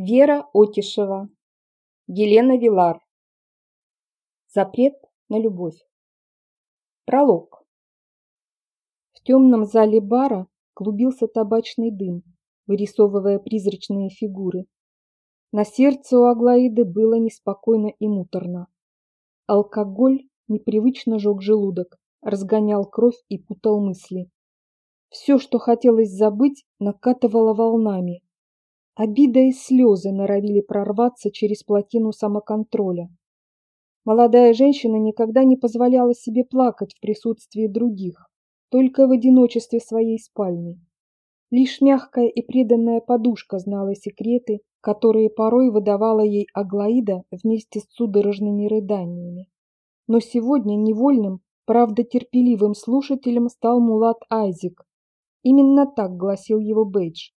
Вера Отишева. Елена Вилар. Запрет на любовь. Пролог. В темном зале бара клубился табачный дым, вырисовывая призрачные фигуры. На сердце у Аглаиды было неспокойно и муторно. Алкоголь непривычно жег желудок, разгонял кровь и путал мысли. Все, что хотелось забыть, накатывало волнами, Обида и слезы норовили прорваться через плотину самоконтроля. Молодая женщина никогда не позволяла себе плакать в присутствии других, только в одиночестве своей спальни. Лишь мягкая и преданная подушка знала секреты, которые порой выдавала ей Аглаида вместе с судорожными рыданиями. Но сегодня невольным, правда терпеливым слушателем стал Мулат Айзик. Именно так гласил его бейдж.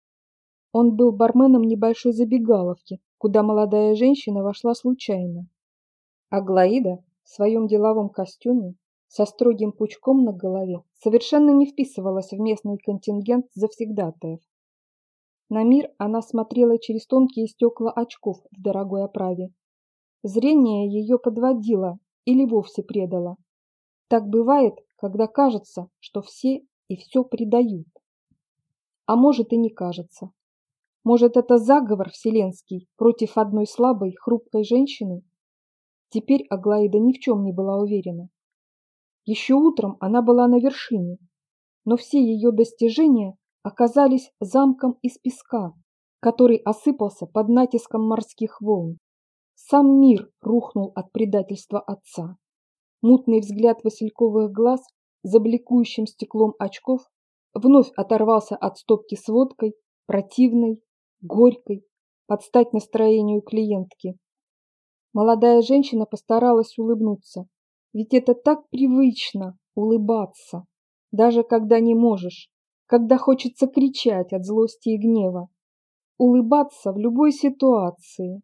Он был барменом небольшой забегаловки, куда молодая женщина вошла случайно. Аглаида в своем деловом костюме со строгим пучком на голове совершенно не вписывалась в местный контингент завсегдатаев. На мир она смотрела через тонкие стекла очков в дорогой оправе. Зрение ее подводило или вовсе предало. Так бывает, когда кажется, что все и все предают. А может и не кажется. Может, это заговор вселенский против одной слабой, хрупкой женщины? Теперь Аглаида ни в чем не была уверена. Еще утром она была на вершине, но все ее достижения оказались замком из песка, который осыпался под натиском морских волн. Сам мир рухнул от предательства отца. Мутный взгляд васильковых глаз за бликующим стеклом очков вновь оторвался от стопки с водкой, противной, горькой, под стать настроению клиентки. Молодая женщина постаралась улыбнуться, ведь это так привычно улыбаться, даже когда не можешь, когда хочется кричать от злости и гнева. Улыбаться в любой ситуации.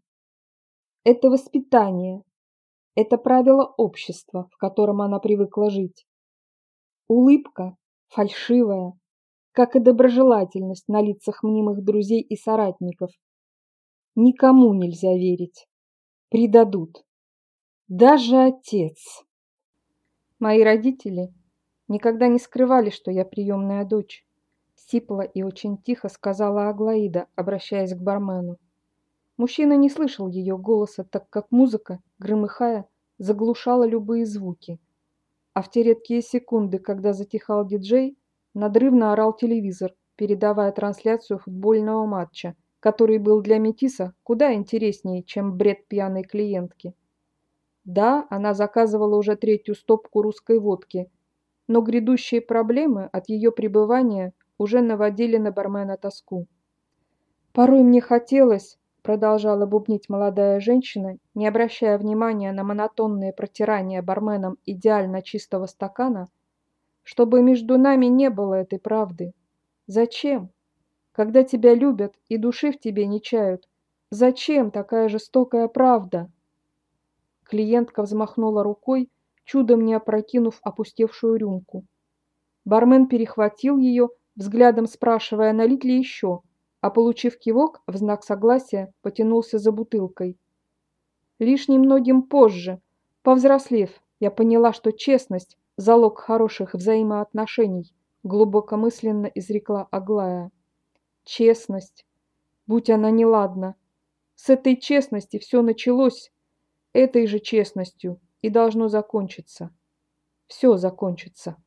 Это воспитание, это правило общества, в котором она привыкла жить. Улыбка, фальшивая, как и доброжелательность на лицах мнимых друзей и соратников. Никому нельзя верить. Предадут. Даже отец. Мои родители никогда не скрывали, что я приемная дочь. Сипла и очень тихо сказала Аглаида, обращаясь к бармену. Мужчина не слышал ее голоса, так как музыка, громыхая, заглушала любые звуки. А в те редкие секунды, когда затихал диджей, Надрывно орал телевизор, передавая трансляцию футбольного матча, который был для Метиса куда интереснее, чем бред пьяной клиентки. Да, она заказывала уже третью стопку русской водки, но грядущие проблемы от ее пребывания уже наводили на бармена тоску. «Порой мне хотелось», — продолжала бубнить молодая женщина, не обращая внимания на монотонные протирания барменом идеально чистого стакана, чтобы между нами не было этой правды. Зачем? Когда тебя любят и души в тебе не чают, зачем такая жестокая правда? Клиентка взмахнула рукой, чудом не опрокинув опустевшую рюмку. Бармен перехватил ее, взглядом спрашивая, налить ли еще, а получив кивок, в знак согласия потянулся за бутылкой. Лишь немногим позже, повзрослев, я поняла, что честность залог хороших взаимоотношений, глубокомысленно изрекла Аглая. Честность. Будь она неладна. С этой честности все началось, этой же честностью и должно закончиться. Все закончится.